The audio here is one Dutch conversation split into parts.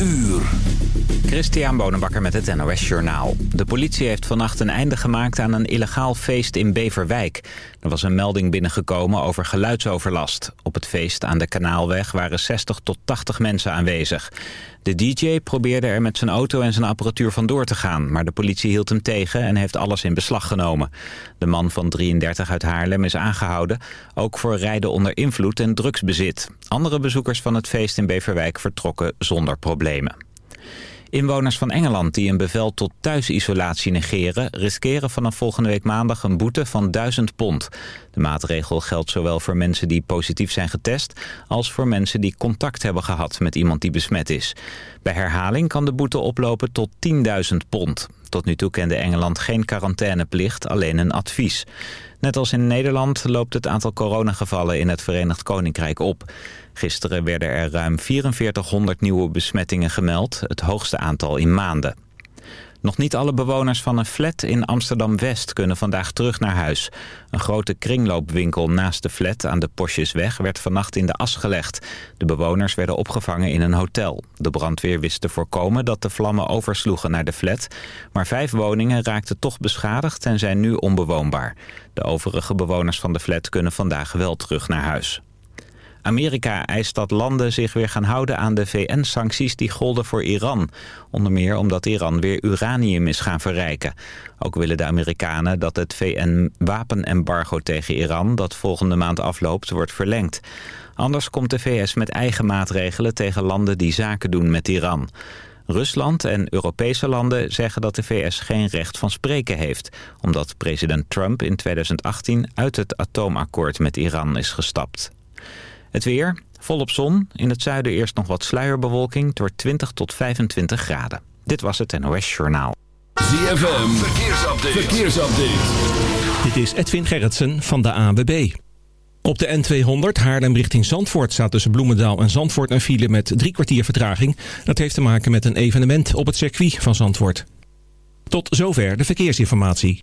uur. Christian Bonenbakker met het NOS Journaal. De politie heeft vannacht een einde gemaakt aan een illegaal feest in Beverwijk. Er was een melding binnengekomen over geluidsoverlast. Op het feest aan de Kanaalweg waren 60 tot 80 mensen aanwezig. De DJ probeerde er met zijn auto en zijn apparatuur vandoor te gaan... maar de politie hield hem tegen en heeft alles in beslag genomen. De man van 33 uit Haarlem is aangehouden... ook voor rijden onder invloed en drugsbezit. Andere bezoekers van het feest in Beverwijk vertrokken zonder problemen. Inwoners van Engeland die een bevel tot thuisisolatie negeren... riskeren vanaf volgende week maandag een boete van 1000 pond. De maatregel geldt zowel voor mensen die positief zijn getest... als voor mensen die contact hebben gehad met iemand die besmet is. Bij herhaling kan de boete oplopen tot 10.000 pond. Tot nu toe kende Engeland geen quarantaineplicht, alleen een advies. Net als in Nederland loopt het aantal coronagevallen in het Verenigd Koninkrijk op. Gisteren werden er ruim 4400 nieuwe besmettingen gemeld, het hoogste aantal in maanden. Nog niet alle bewoners van een flat in Amsterdam-West kunnen vandaag terug naar huis. Een grote kringloopwinkel naast de flat aan de Posjesweg werd vannacht in de as gelegd. De bewoners werden opgevangen in een hotel. De brandweer wist te voorkomen dat de vlammen oversloegen naar de flat. Maar vijf woningen raakten toch beschadigd en zijn nu onbewoonbaar. De overige bewoners van de flat kunnen vandaag wel terug naar huis. Amerika eist dat landen zich weer gaan houden aan de VN-sancties die golden voor Iran. Onder meer omdat Iran weer uranium is gaan verrijken. Ook willen de Amerikanen dat het VN-wapenembargo tegen Iran... dat volgende maand afloopt, wordt verlengd. Anders komt de VS met eigen maatregelen tegen landen die zaken doen met Iran. Rusland en Europese landen zeggen dat de VS geen recht van spreken heeft... omdat president Trump in 2018 uit het atoomakkoord met Iran is gestapt. Het weer, volop zon. In het zuiden eerst nog wat sluierbewolking. door 20 tot 25 graden. Dit was het NOS Journaal. ZFM, verkeersupdate. verkeersupdate. Dit is Edwin Gerritsen van de ANWB. Op de N200 Haarlem richting Zandvoort staat tussen Bloemendaal en Zandvoort een file met drie kwartier vertraging. Dat heeft te maken met een evenement op het circuit van Zandvoort. Tot zover de verkeersinformatie.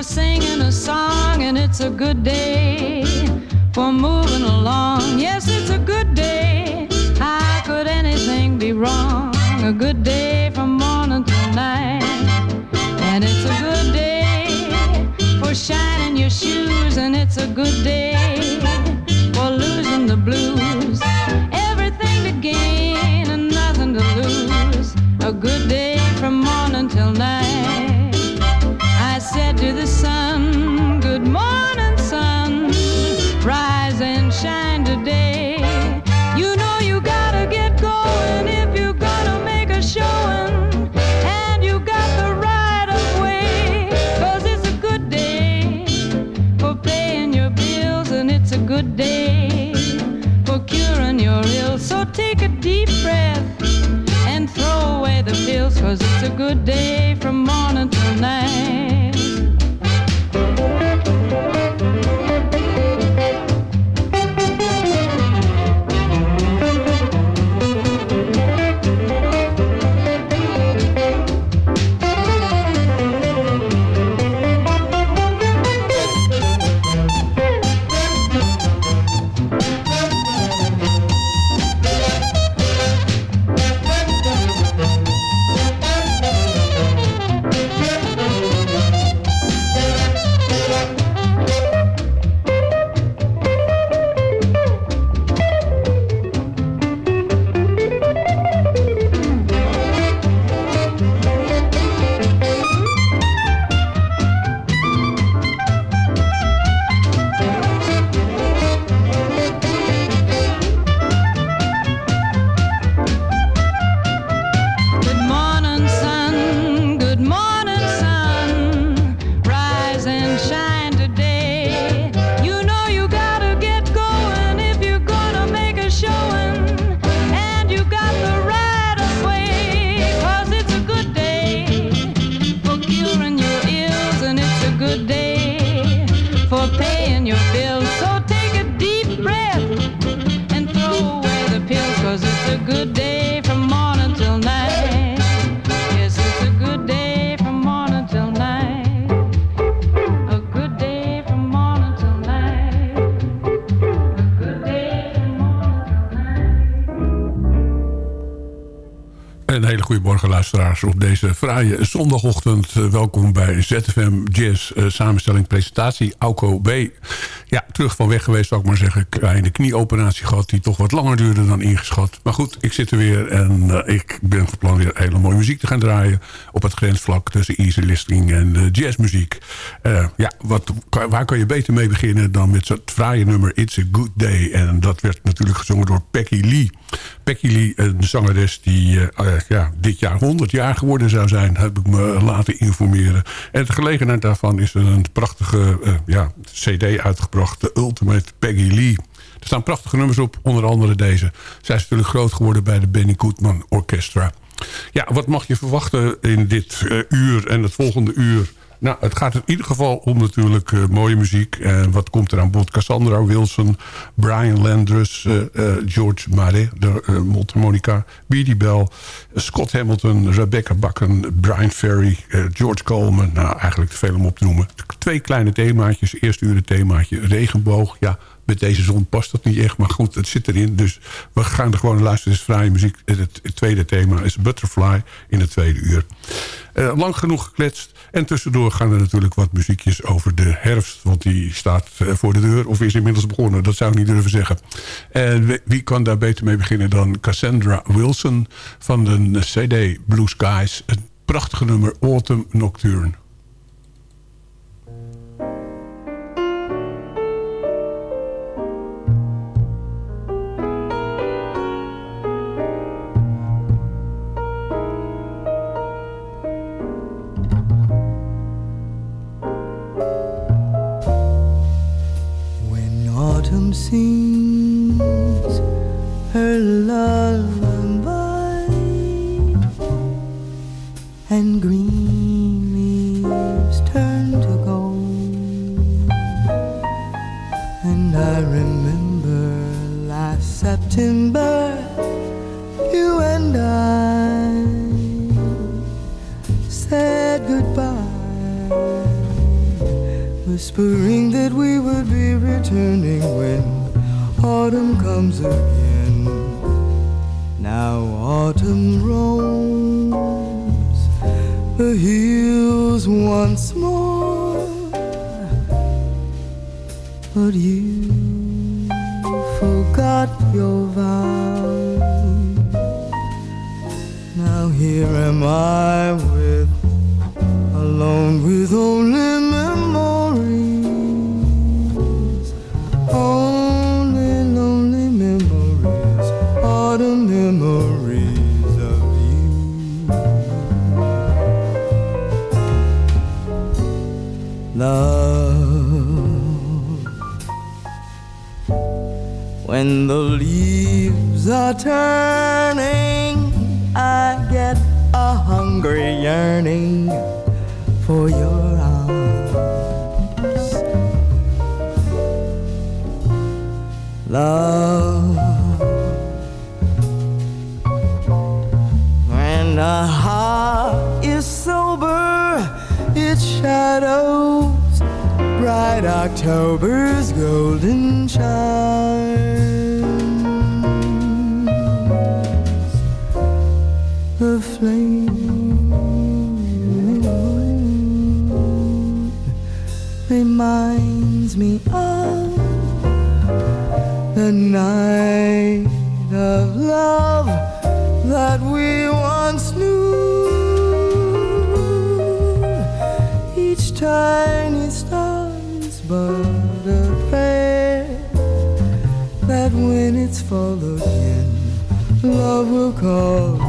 For singing a song, and it's a good day for moving along. Yes, it's a good day. How could anything be wrong? A good day from morning till night. And it's a good day for shining your shoes, and it's a good day for losing the blues. Everything to gain and nothing to lose. A good day from morning till night. Day for paying your bills. So take a deep breath and throw away the pills, cause it's a good day. Een hele goede morgen luisteraars op deze fraaie zondagochtend. Uh, welkom bij ZFM Jazz uh, samenstelling presentatie Auko B. Ja, terug van weg geweest zou ik maar zeggen. Kleine knieoperatie gehad die toch wat langer duurde dan ingeschat. Maar goed, ik zit er weer en uh, ik ben plan weer hele mooie muziek te gaan draaien. Op het grensvlak tussen easy listening en jazzmuziek. ja, wat, waar kan je beter mee beginnen dan met zo'n fraaie nummer It's a Good Day. En dat werd natuurlijk gezongen door Peggy Lee. Peggy Lee, een zangeres die ja, dit jaar 100 jaar geworden zou zijn, heb ik me laten informeren. En de gelegenheid daarvan is er een prachtige ja, cd uitgebracht, de Ultimate Peggy Lee. Er staan prachtige nummers op, onder andere deze. Zij is natuurlijk groot geworden bij de Benny Goodman Orchestra. Ja, wat mag je verwachten in dit uh, uur en het volgende uur? Nou, het gaat in ieder geval om natuurlijk uh, mooie muziek. En wat komt er aan bod? Cassandra Wilson, Brian Landrus, uh, uh, George Marais, de mondharmonica, Beatty Bell, Scott Hamilton, Rebecca Bakken, Brian Ferry, George Coleman. Nou, eigenlijk te veel om op te noemen. Twee kleine themaatjes. Eerste uur een themaatje regenboog. Ja, met deze zon past dat niet echt, maar goed, het zit erin. Dus we gaan er gewoon luisteren. Het is vrije muziek. Het, tweede thema is Butterfly in het tweede uur. Lang genoeg gekletst. En tussendoor gaan er natuurlijk wat muziekjes over de herfst. Want die staat uh, voor de deur. Of is inmiddels begonnen. Dat zou ik niet durven zeggen. En wie kan daar beter mee beginnen dan Cassandra Wilson. Van de CD Blue Skies. Een prachtige nummer Autumn Nocturne. Love. When the heart is sober, its shadows bright October's golden shine. Night of love that we once knew. Each tiny star's but a prayer that when it's full again, love will call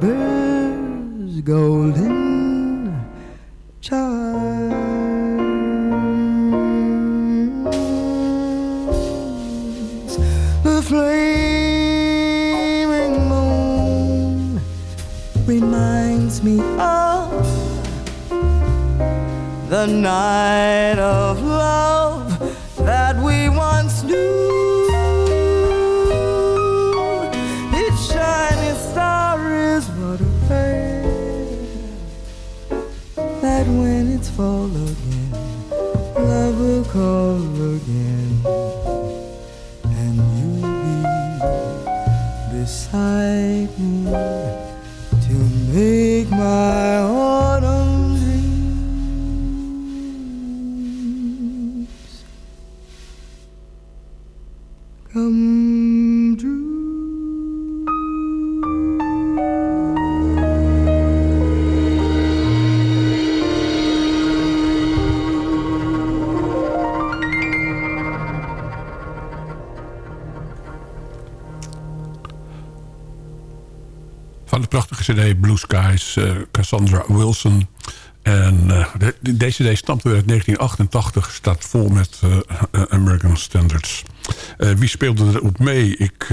October's golden charms. The flaming moon reminds me of the night of cd Blue Skies, eh, Cassandra Wilson. En eh, de, deze cd stamt uit 1988. Staat vol met eh, American Standards. Wie speelde erop mee? Ik,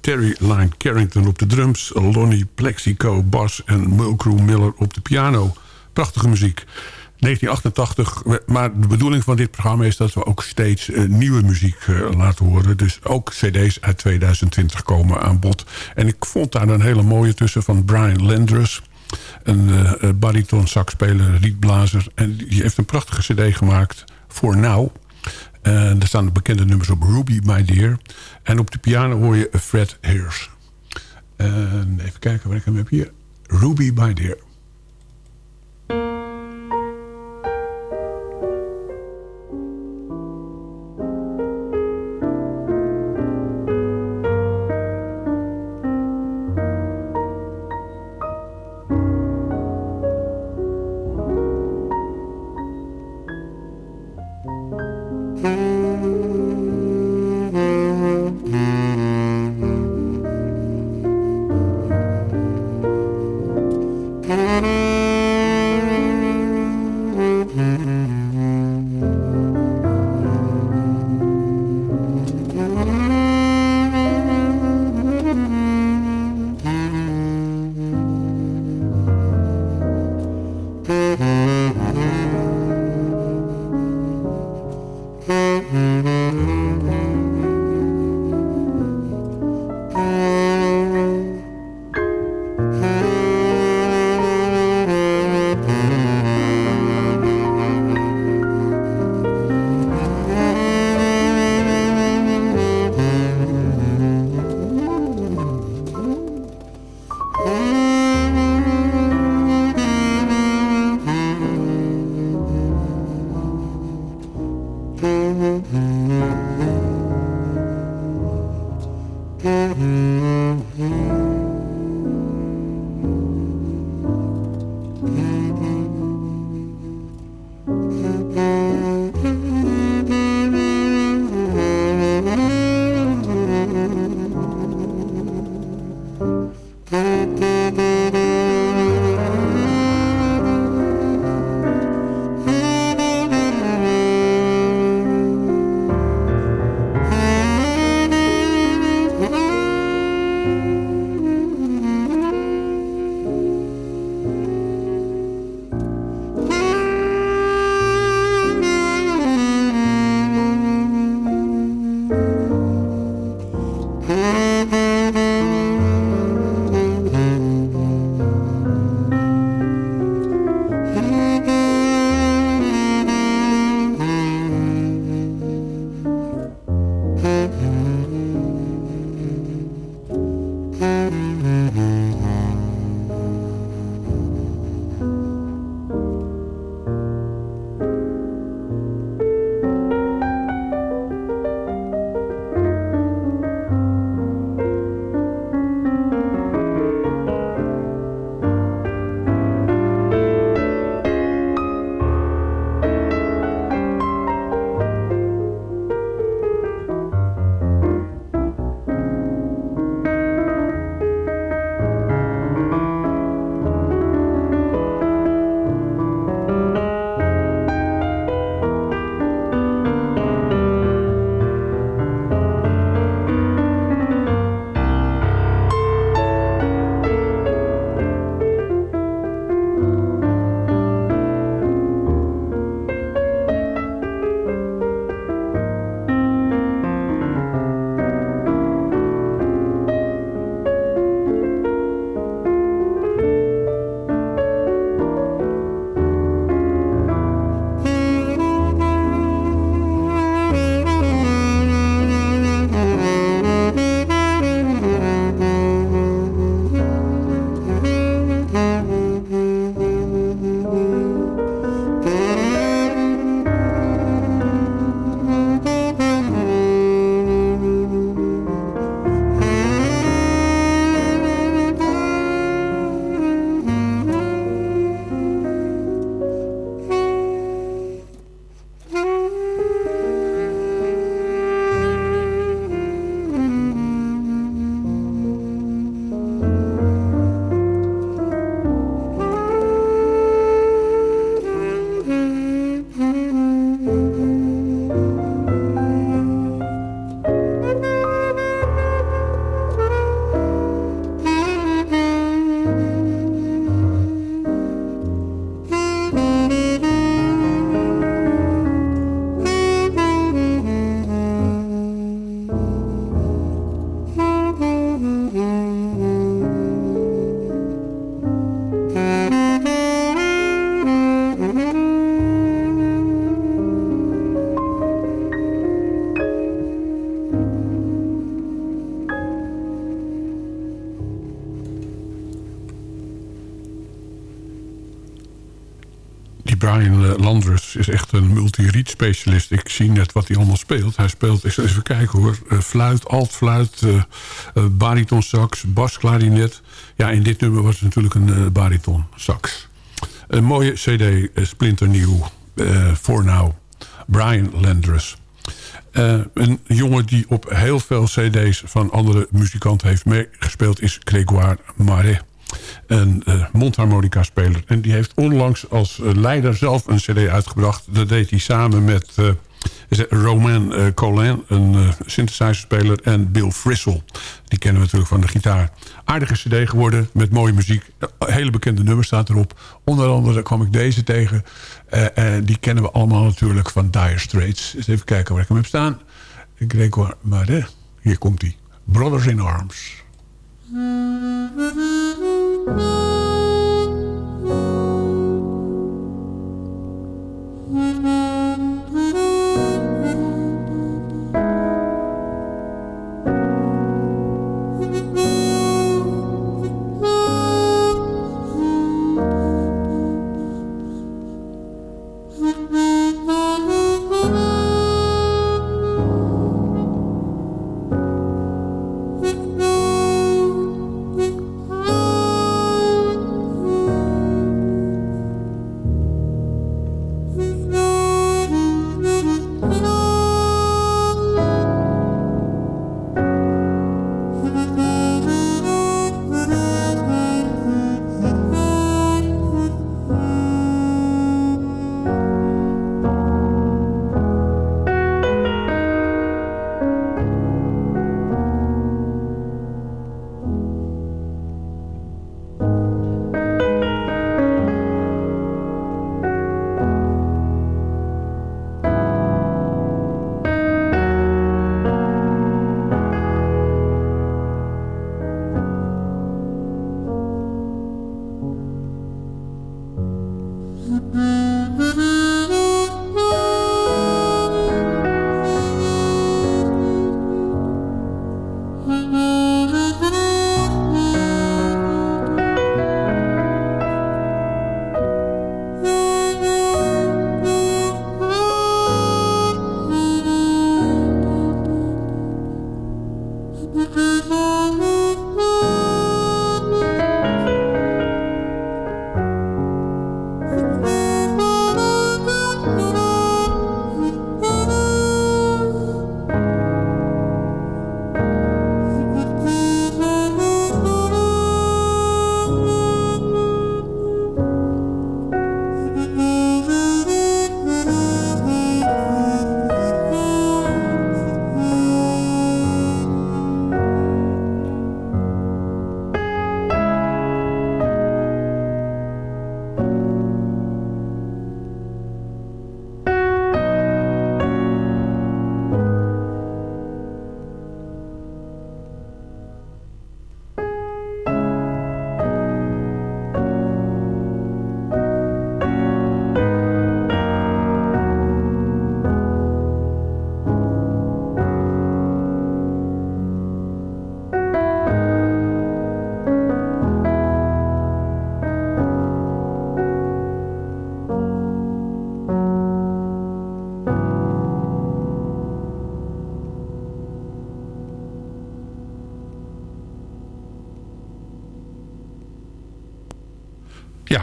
Terry Lyne Carrington op de drums. Lonnie Plexico bas en Mulcrew Miller op de piano. Prachtige muziek. 1988, maar de bedoeling van dit programma is dat we ook steeds eh, nieuwe muziek eh, laten horen. Dus ook cd's uit 2020 komen aan bod. En ik vond daar een hele mooie tussen van Brian Landrus. Een eh, bariton saxspeler, rietblazer. En die heeft een prachtige cd gemaakt voor Now. En er staan de bekende nummers op Ruby, My Dear. En op de piano hoor je Fred Hears. En even kijken waar ik hem heb hier. Ruby, My Dear. Landrus is echt een multi-reed specialist. Ik zie net wat hij allemaal speelt. Hij speelt, even kijken hoor, uh, fluit, altfluit, uh, uh, bariton sax, basklarinet. Ja, in dit nummer was het natuurlijk een uh, bariton sax. Een mooie cd, splinternieuw, voor nou. Brian Landrus. een jongen die op heel veel cd's van andere muzikanten heeft meegespeeld... is Grégoire Marais een uh, mondharmonica-speler. En die heeft onlangs als uh, leider zelf een cd uitgebracht. Dat deed hij samen met Romain uh, Colin, een synthesizer-speler... en Bill Frissell. Die kennen we natuurlijk van de gitaar. Aardige cd geworden, met mooie muziek. Hele bekende nummer staat erop. Onder andere kwam ik deze tegen. die kennen we allemaal natuurlijk van Dire Straits. Eens even kijken waar ik hem heb staan. Gregor Marais. Hier komt hij. Brothers in Arms.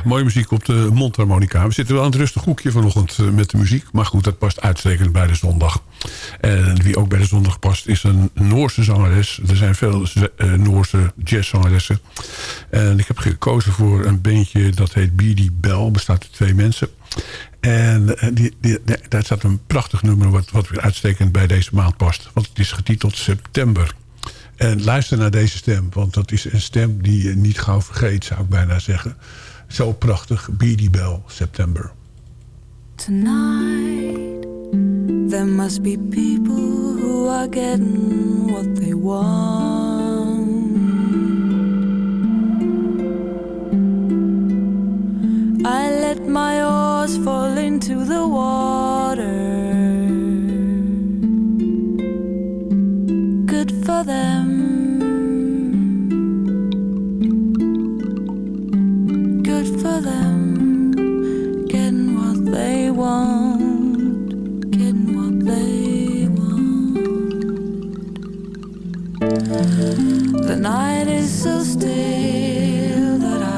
Mooie muziek op de mondharmonica. We zitten wel aan het rustig hoekje vanochtend eh, met de muziek. Maar goed, dat past uitstekend bij de zondag. En wie ook bij de zondag past is een Noorse zangeres. Er zijn veel uh, Noorse jazzzangeressen. En ik heb gekozen voor een bandje dat heet Beady Bell. Bestaat uit twee mensen. En eh, die, daar staat een prachtig nummer wat, wat weer uitstekend bij deze maand past. Want het is getiteld September. En luister naar deze stem, want dat is een stem die je niet gauw vergeet, zou ik bijna zeggen. Zo prachtig, Beady Bell, September. Tonight, there must be people who are getting what they want. I let my oars fall into the water. Night is so still that I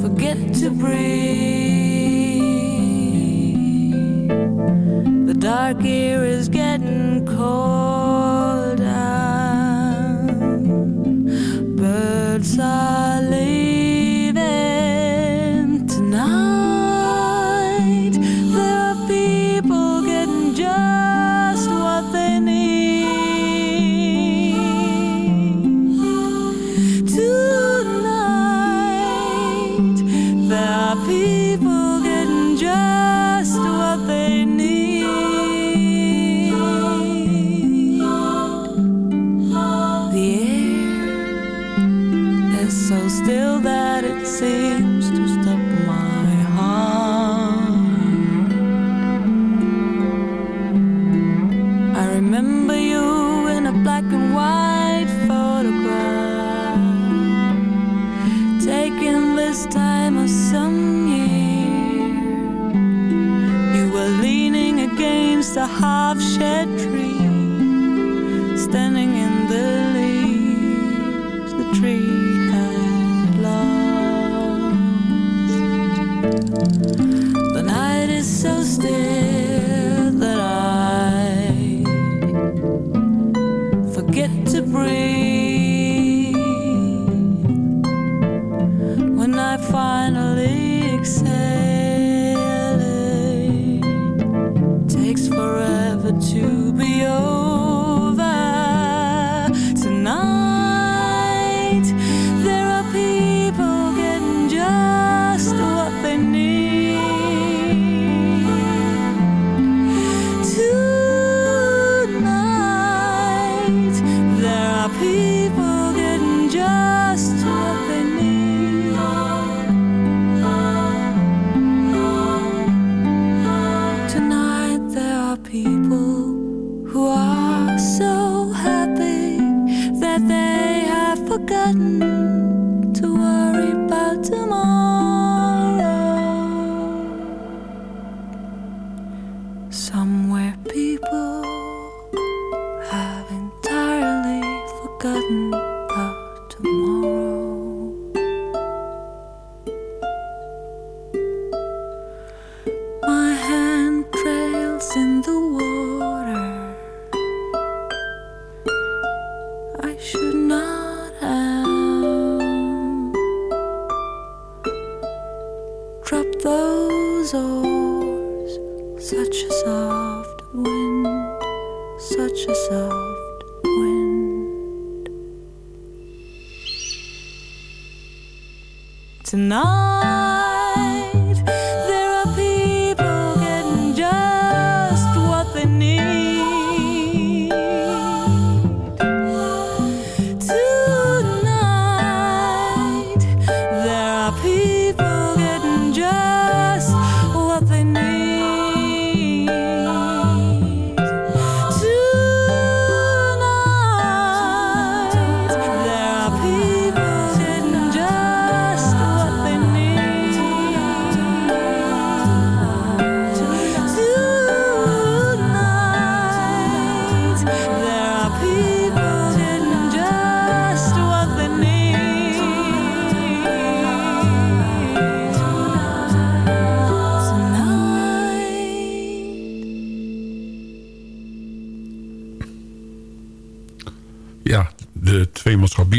forget to breathe. The dark air is getting cold and birds are Tonight,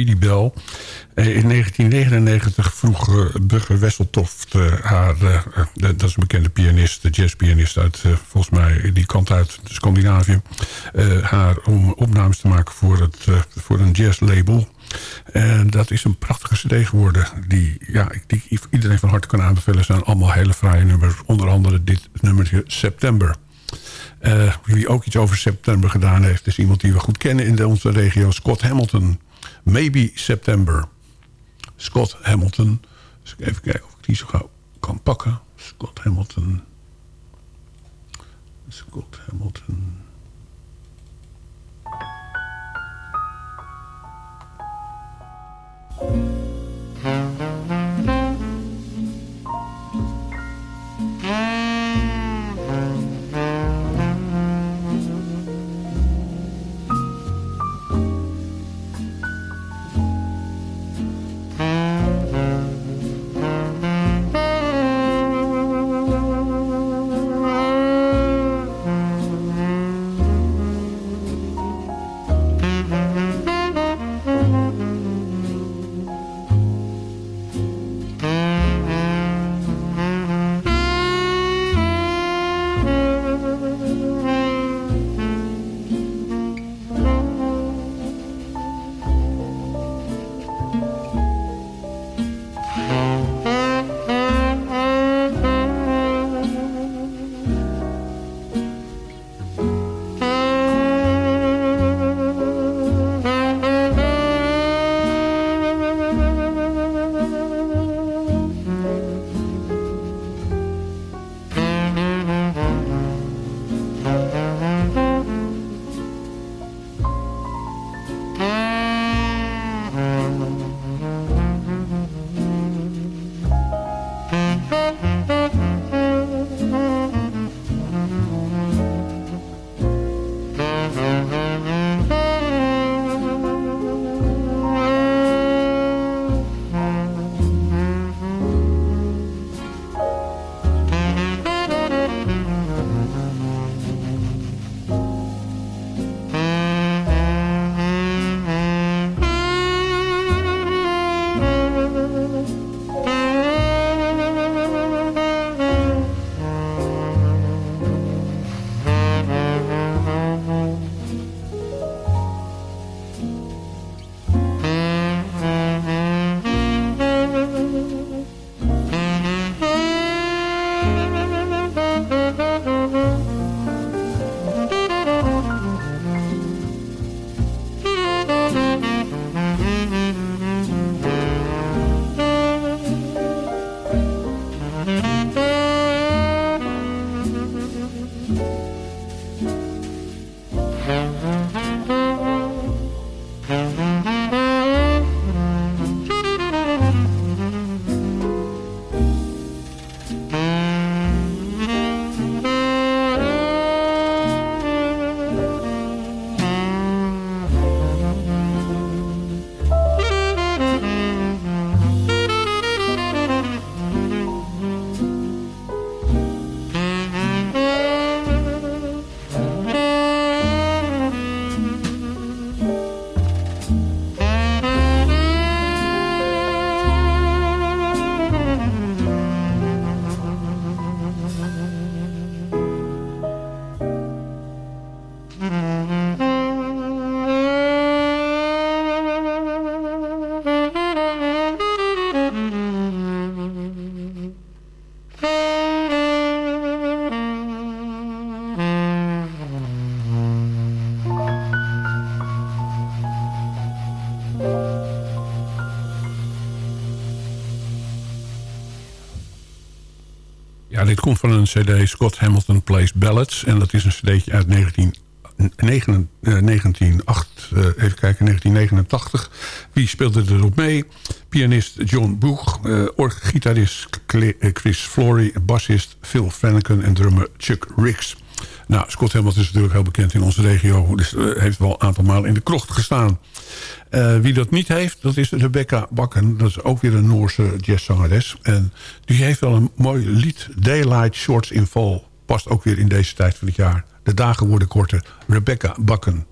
Bell. Eh, In 1999 vroeg eh, Bugger Wesseltoft eh, haar... dat is een bekende pianist, de jazzpianist uit... volgens mij die kant uit Scandinavië... haar om opnames te maken voor, het, voor een jazzlabel. En dat is een prachtige cd geworden... die, ja, die iedereen van harte kan aanbevelen. Zijn allemaal hele fraaie nummers. Onder andere dit nummertje September. Wie ook iets over september gedaan heeft... is iemand die we goed kennen in onze regio. Scott Hamilton. Maybe September. Scott Hamilton. Dus even kijken of ik die zo gauw kan pakken. Scott Hamilton. Scott Hamilton. Dit komt van een cd, Scott Hamilton Plays Ballads. En dat is een cd'tje uit 19, 19, eh, 1908, eh, even kijken, 1989. Wie speelde erop mee? Pianist John Boeg, eh gitarist Chris Flory, bassist Phil Flanagan en drummer Chuck Ricks. Nou, Scott Hamilton is natuurlijk heel bekend in onze regio. Dus heeft wel een aantal malen in de krocht gestaan. Eh, wie dat niet heeft, dat is Rebecca Bakken. Dat is ook weer een Noorse jazzzangeres. En die heeft wel een mooi lied. Daylight Shorts in Fall. Past ook weer in deze tijd van het jaar. De dagen worden korter. Rebecca Bakken.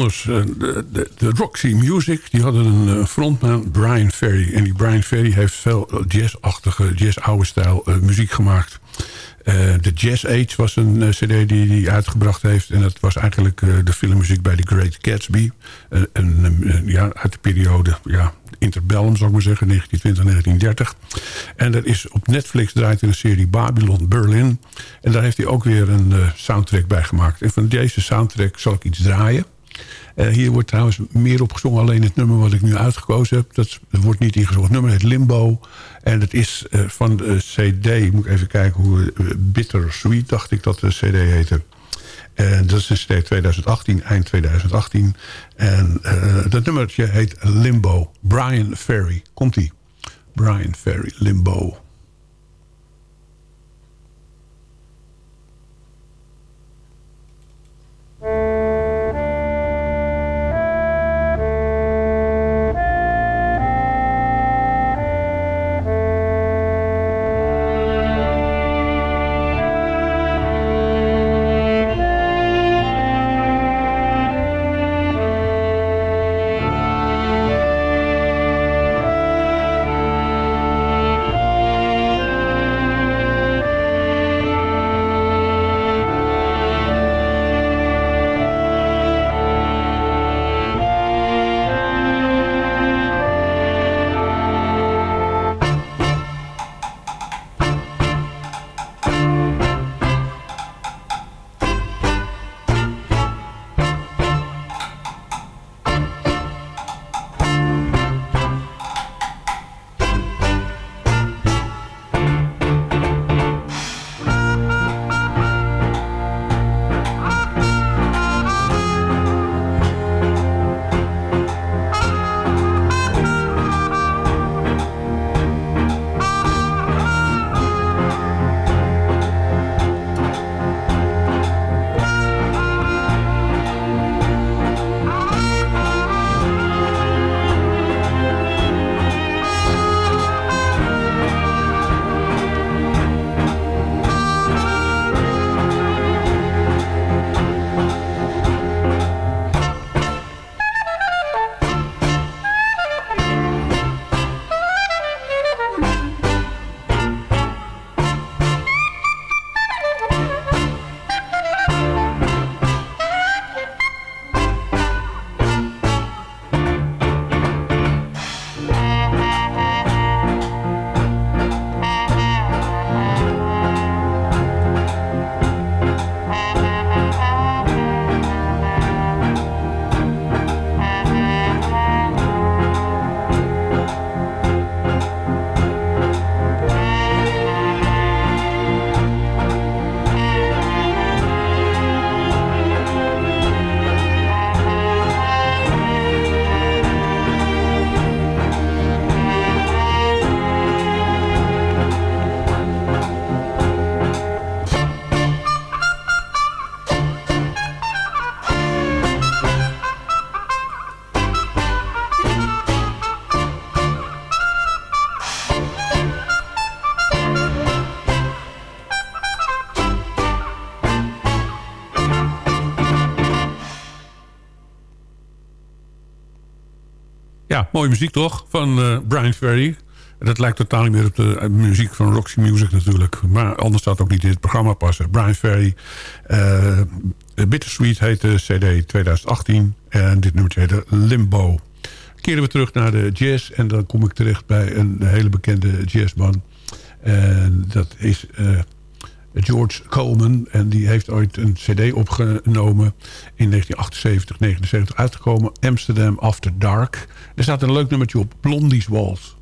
Eh, de, de, de, Roxy Music die hadden een uh, frontman, Brian Ferry. En die Brian Ferry heeft veel jazzachtige, jazz-oude stijl muziek gemaakt. De Jazz Age was een cd die hij uitgebracht heeft. En dat was eigenlijk de filmmuziek bij The Great Gatsby. en, ja, uit de periode ja, interbellum, zou ik maar zeggen, 1920, 1930. En dat is op Netflix draait in een serie Babylon Berlin. En daar heeft hij ook weer een soundtrack bij gemaakt. En van deze soundtrack zal ik iets draaien. Uh, hier wordt trouwens meer op gezongen. Alleen het nummer wat ik nu uitgekozen heb, dat, wordt niet ingezongen. Het nummer heet Limbo. En het is uh, van de CD, moet ik even kijken hoe... Bitter Sweet, dacht ik dat de CD heette. En dat is een CD 2018, eind 2018. En dat nummertje heet Limbo. Brian Ferry. Komt-ie. Brian Ferry, Limbo. Mooie muziek toch? Van uh, Brian Ferry. Dat lijkt totaal niet meer op de muziek van Roxy Music natuurlijk. Maar anders staat ook niet in het programma passen. Brian Ferry. Uh, Bittersweet heet de CD 2018. En dit nummertje heette Limbo. Keren we terug naar de jazz. En dan kom ik terecht bij een hele bekende jazzman. En dat is... George Coleman. En die heeft ooit een cd opgenomen in 1978, 79 uitgekomen. Amsterdam After Dark. Er staat een leuk nummertje op, Blondie's Waltz.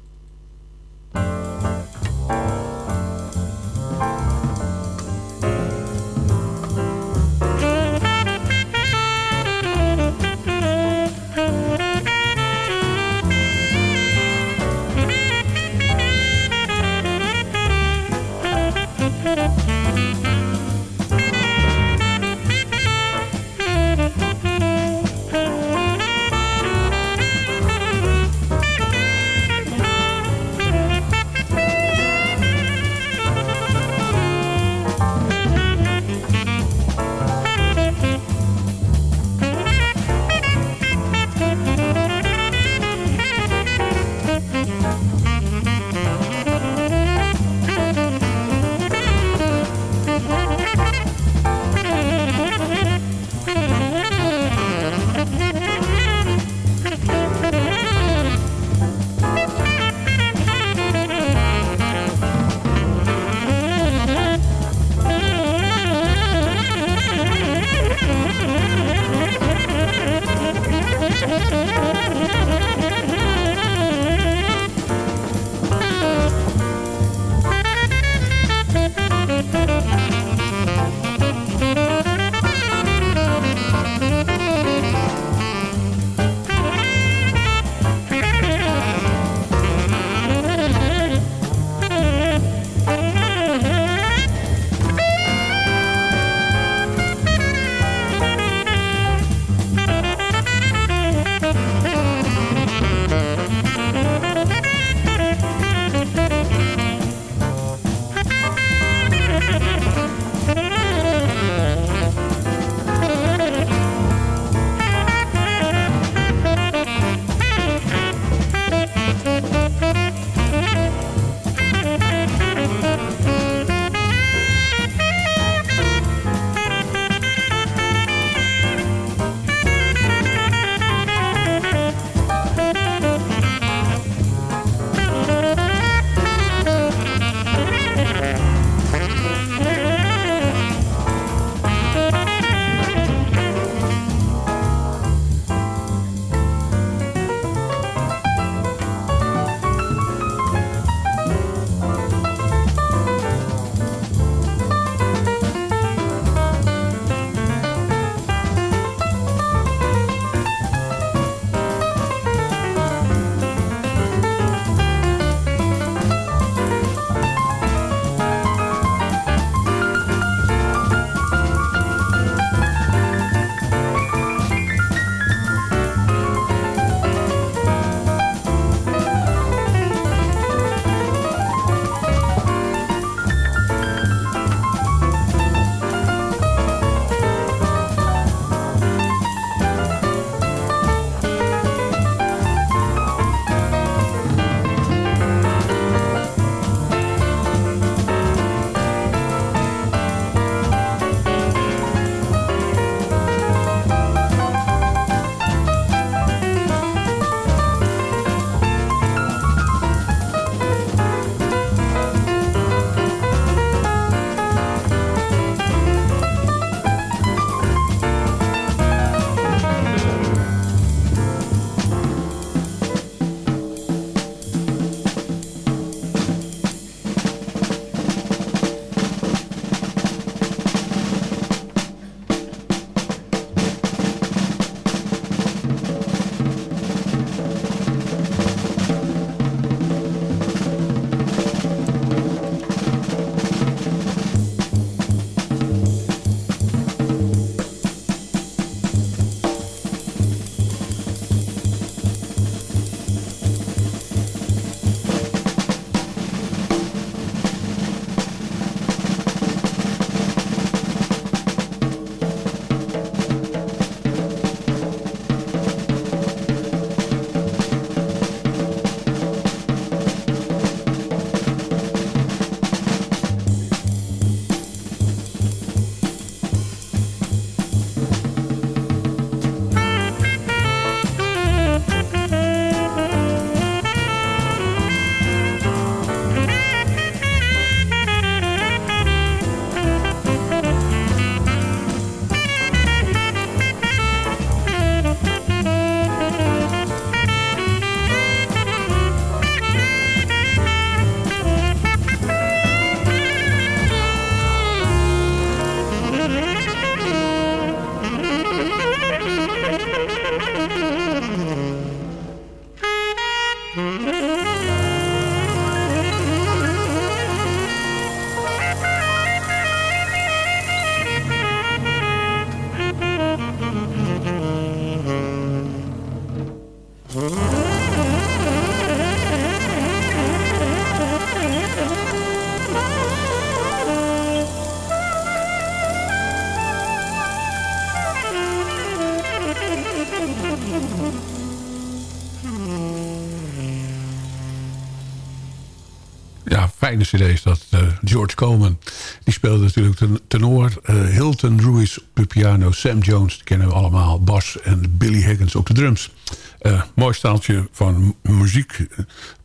Fijne cd is dat. eh, George Coleman, die speelde natuurlijk ten, tenor. Eh, Hilton Ruiz op de piano. Sam Jones, die kennen we allemaal. Bas en Billy Higgins op de drums. Eh, mooi staaltje van muziek.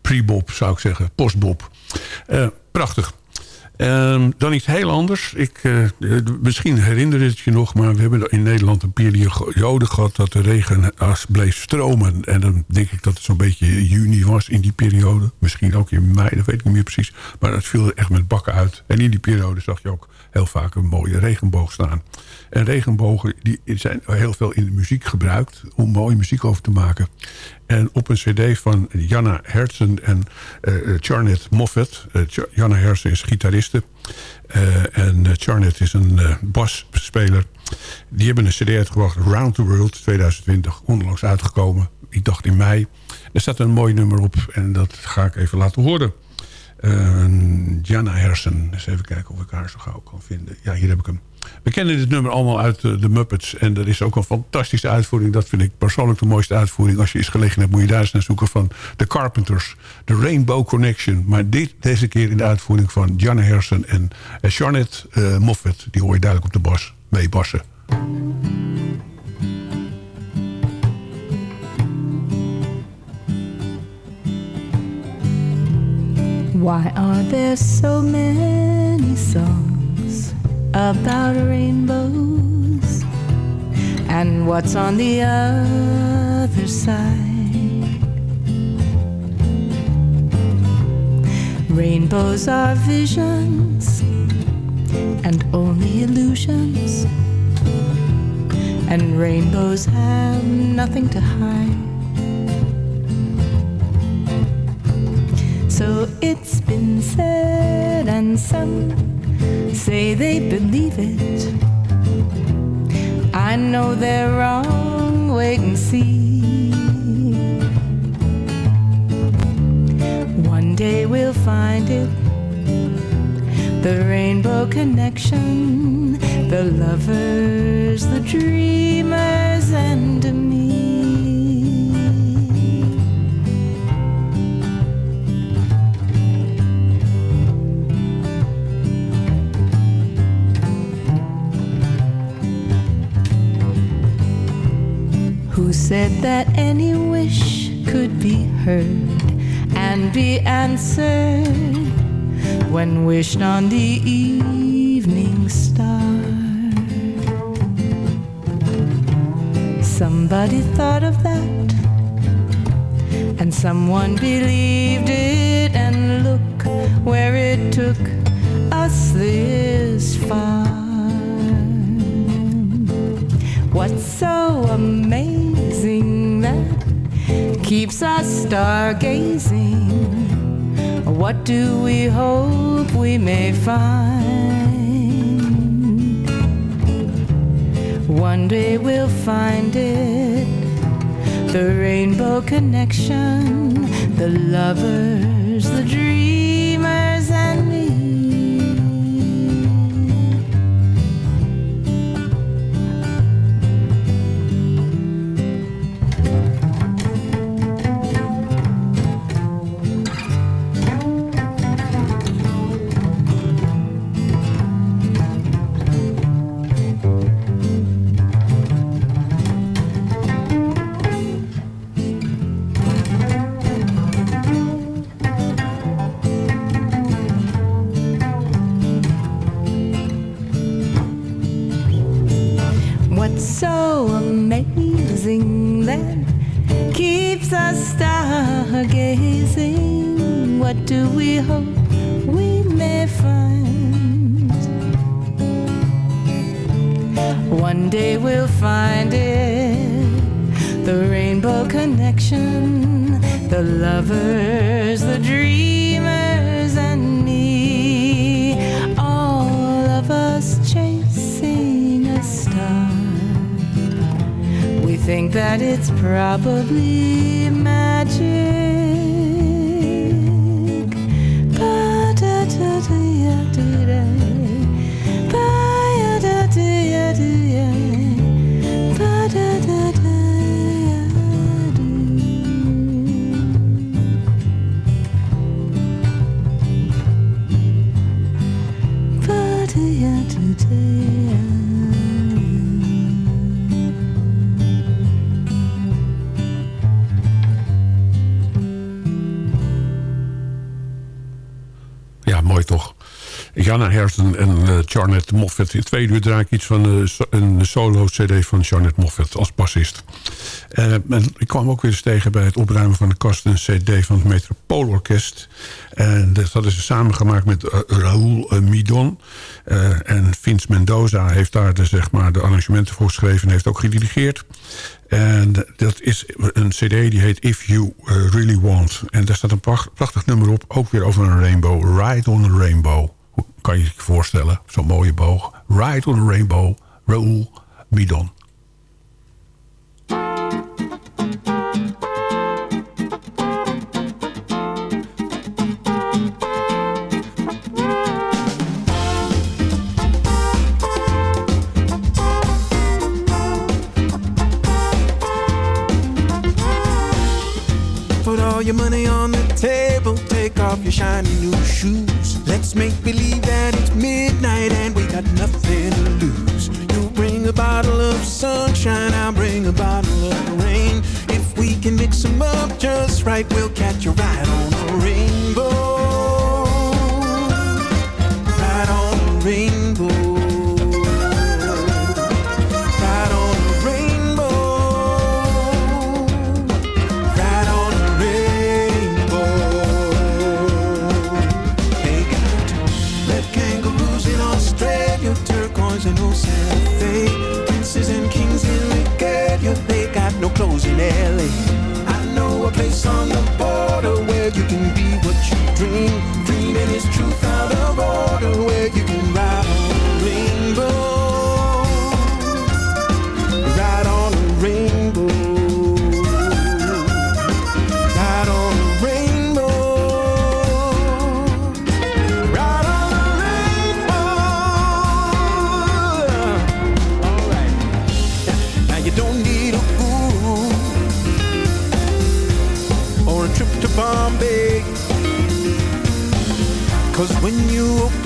Pre-bop zou ik zeggen. Post-bop. Prachtig. Ehm, dan iets heel anders. Ik, eh, misschien herinner het je nog, maar we hebben in Nederland een periode gehad dat de regen bleef stromen. En dan denk ik dat het zo'n beetje juni was in die periode. Misschien ook in mei, dat weet ik niet meer precies. Maar het viel er echt met bakken uit. En in die periode zag je ook heel vaak een mooie regenboog staan. En regenbogen die zijn heel veel in de muziek gebruikt om mooie muziek over te maken. En op een cd van Janna Hertzen en eh Charnet Moffat. Eh, Ch- Janna is gitariste. eh, en eh, Charnet is een eh, basspeler. Die hebben een cd uitgebracht, Round the World 2020. Onlangs uitgekomen. Ik dacht in mei. Er staat een mooi nummer op en dat ga ik even laten horen. Eh, Janna Hersen. Eens even kijken of ik haar zo gauw kan vinden. Ja, hier heb ik hem. We kennen dit nummer allemaal uit eh, de Muppets. En er is ook een fantastische uitvoering. Dat vind ik persoonlijk de mooiste uitvoering. Als je eens gelegen hebt, moet je daar eens naar zoeken van The Carpenters. The Rainbow Connection. Maar dit, deze keer in de uitvoering van Janna Hersen en uh, Charlotte eh, Moffat. Die hoor je duidelijk op de bas mee bassen. Why are there so many songs about rainbows? And what's on the other side? Rainbows are visions and only illusions. And rainbows have nothing to hide. So it's been said, and some say they believe it. I know they're wrong, wait and see. One day we'll find it the rainbow connection, the lovers, the dreamers, and me. Said that any wish could be heard and be answered when wished on the evening star? Somebody thought of that, and someone believed it, and look where it took us this far. What's so amazing keeps us stargazing? What do we hope we may find? One day we'll find it the rainbow connection, the lovers, the dreamers, amazing that keeps us stargazing? What do we hope we may find? One day we'll find it the rainbow connection, the lovers, the dreamers, think that it's probably magic. Jana Harrison en uh, Charlotte Moffat. In twee uur draai ik iets van so een solo-cd van Charlotte Moffat als bassist. Uh, en ik kwam ook weer eens tegen bij het opruimen van de kast... een cd van het Metropoolorkest. En dat hadden ze samengemaakt met Raoul Midon. en Vince Mendoza heeft daar de, zeg maar, de arrangementen voor geschreven... en heeft ook gedirigeerd. En dat is een cd die heet If You Really Want. En daar staat een prachtig nummer op, ook weer over een rainbow. Ride on a Rainbow. Kan je je voorstellen? Zo'n mooie boog. Ride on a Rainbow, Raoul Midon. your money on the table. Take off your shiny new shoes. Let's make believe that it's midnight and we got nothing to lose. You bring a bottle of sunshine, I'll bring a bottle of rain. If we can mix them up just right, we'll catch a ride on a rainbow. On the border where you can be what you dream. Dreaming is truth out of order where you can ride Cause when you open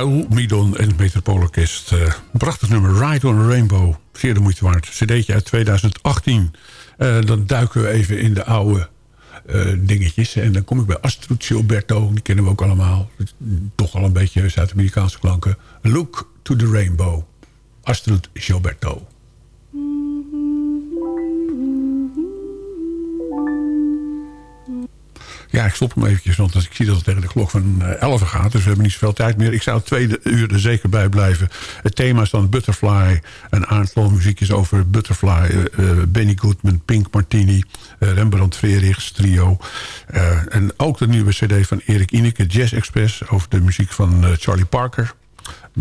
Raoul Midon en het. Uh, prachtig nummer, Ride on a Rainbow. zeer de moeite waard. CD'tje uit 2018. Eh, dan duiken we even in de oude eh, dingetjes. En dan kom ik bij Astrid Gilberto. Die kennen we ook allemaal. Toch al een beetje Zuid-Amerikaanse klanken. Look to the Rainbow. Astrid Gilberto. Ja, ik stop hem eventjes, want ik zie dat het tegen de klok van 11 gaat. Dus we hebben niet zoveel tijd meer. Ik zou tweede uur er zeker bij blijven. Het thema is dan Butterfly. Een aantal muziekjes over Butterfly. eh, eh, Benny Goodman, Pink Martini, eh, Rembrandt Frerichs trio. Eh, en ook de nieuwe cd van Erik Ineke, Jazz Express... over de muziek van eh, Charlie Parker.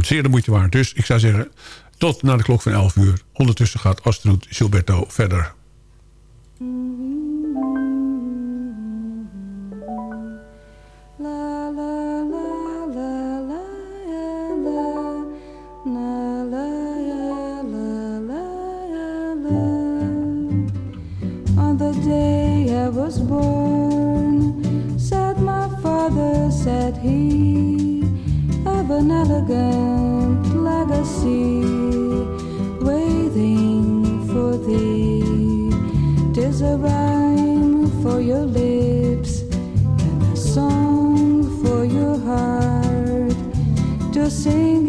Zeer de moeite waard. Dus ik zou zeggen, tot na de klok van 11 uur. Ondertussen gaat Astrid Gilberto verder. I was born, said my father, said he, of an elegant legacy waiting for thee. Tis a rhyme for your lips and a song for your heart to sing